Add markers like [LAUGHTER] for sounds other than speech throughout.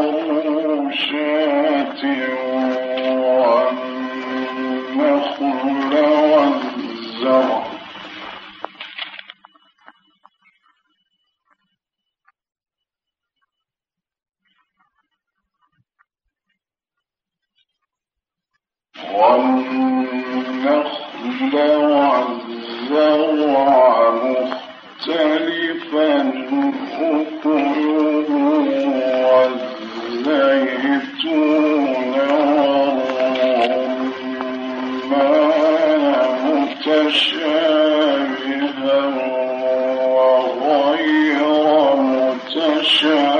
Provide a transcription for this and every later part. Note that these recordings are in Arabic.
والنخل والزرع. Sure.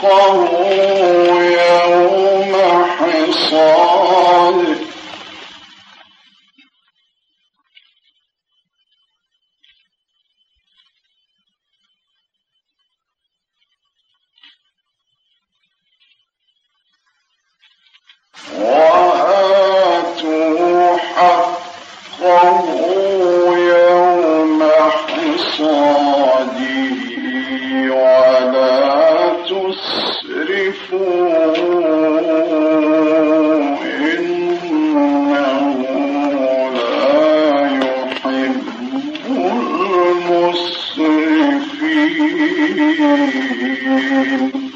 حقه يوم حصاده Thank [LAUGHS] you.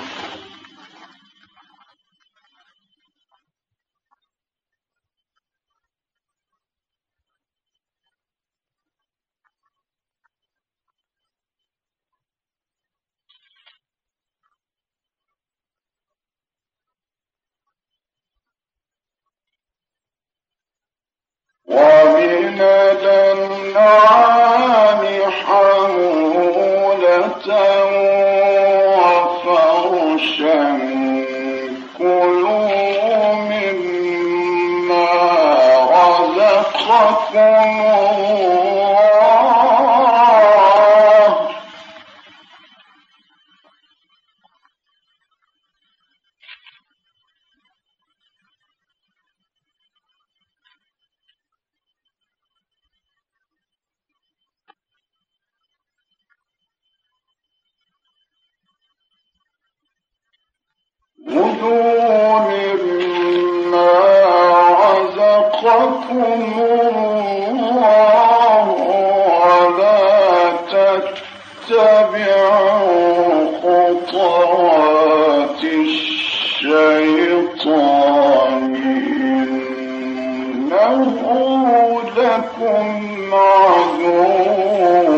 لكم عدو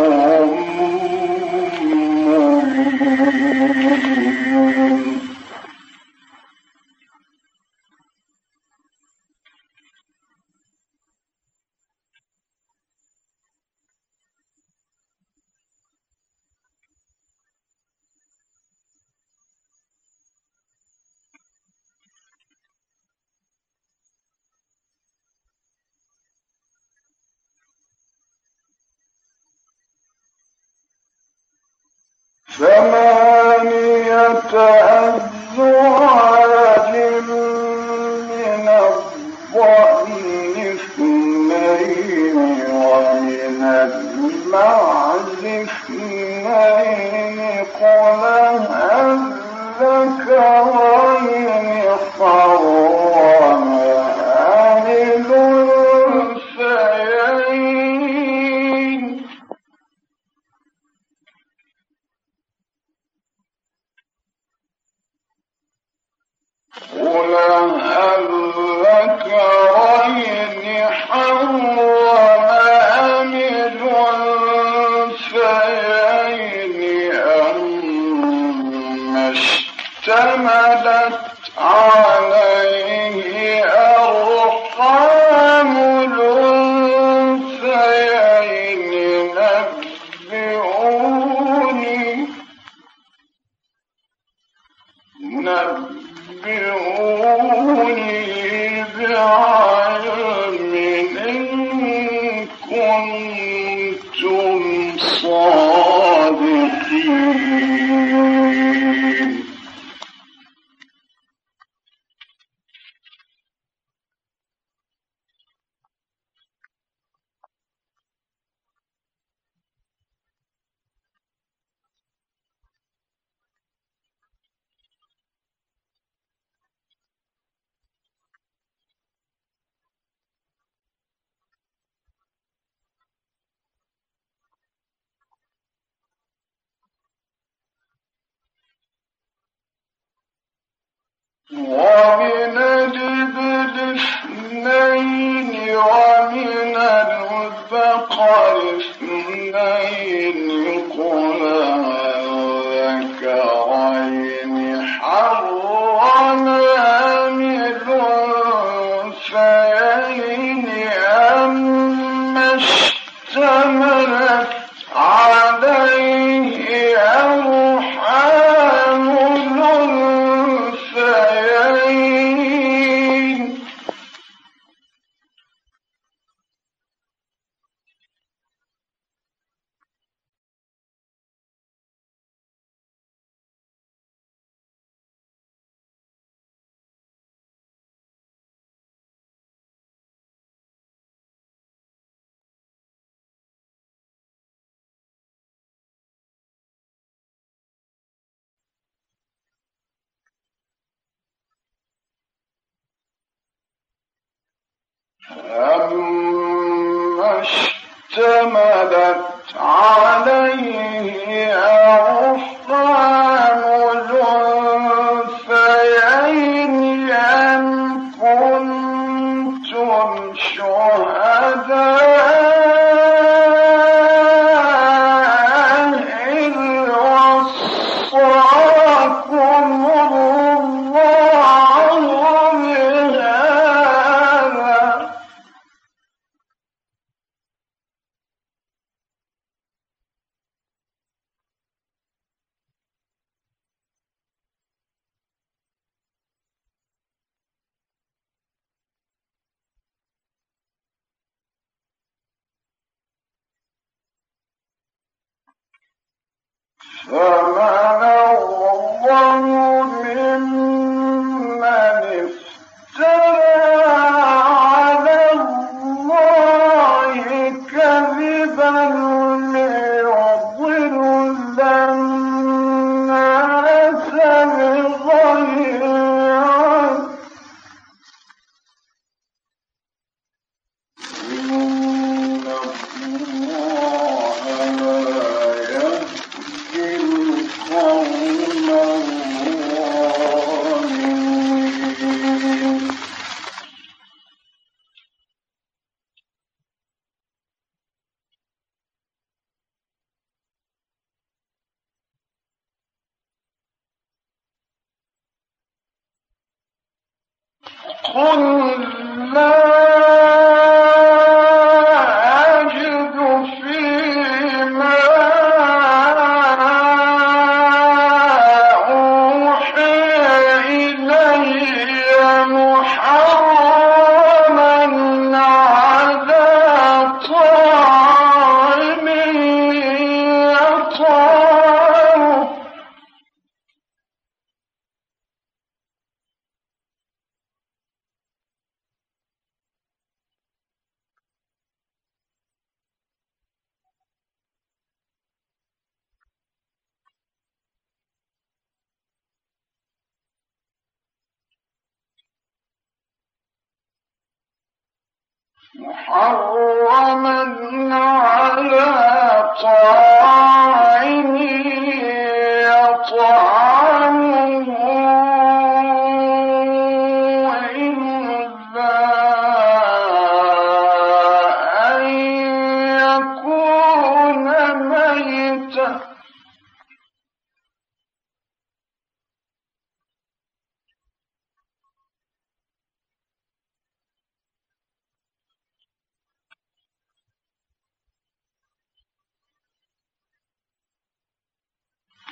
ما Yeah. أما اشتملت عليه أغفران فمن أظلم ممن قل على يطعمه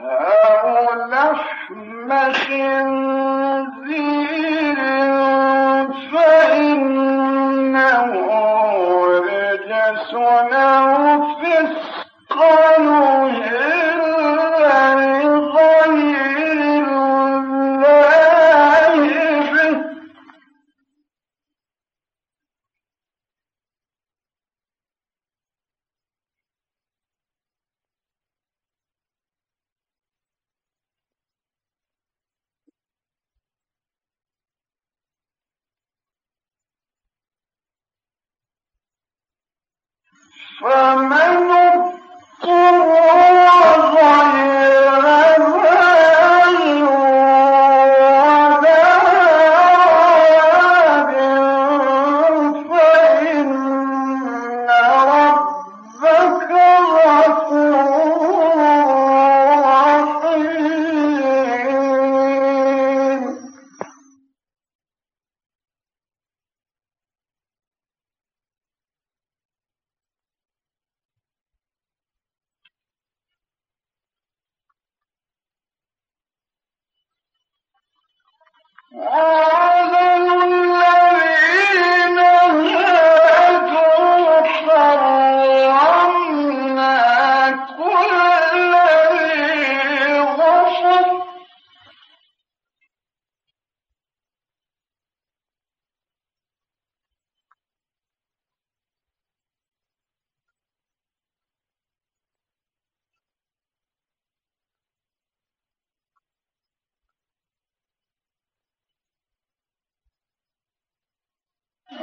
أو لحم فإنه رجس أو فسق فمن Oh!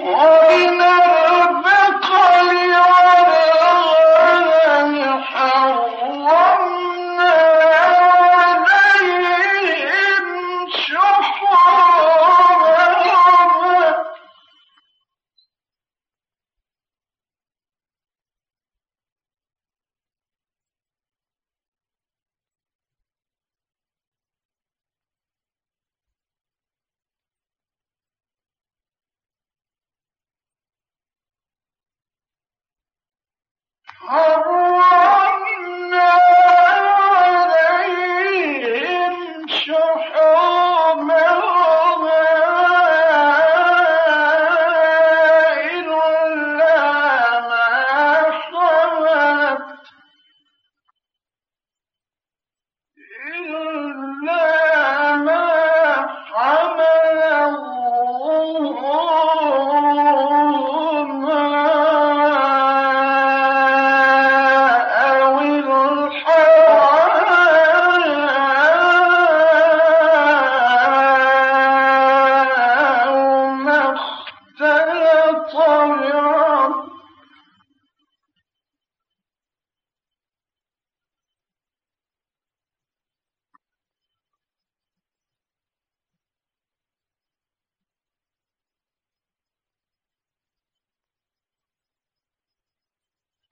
Oh!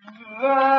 啊。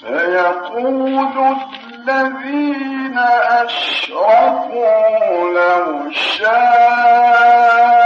سيقول الذين أشركوا لو شاء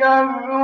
كذبوا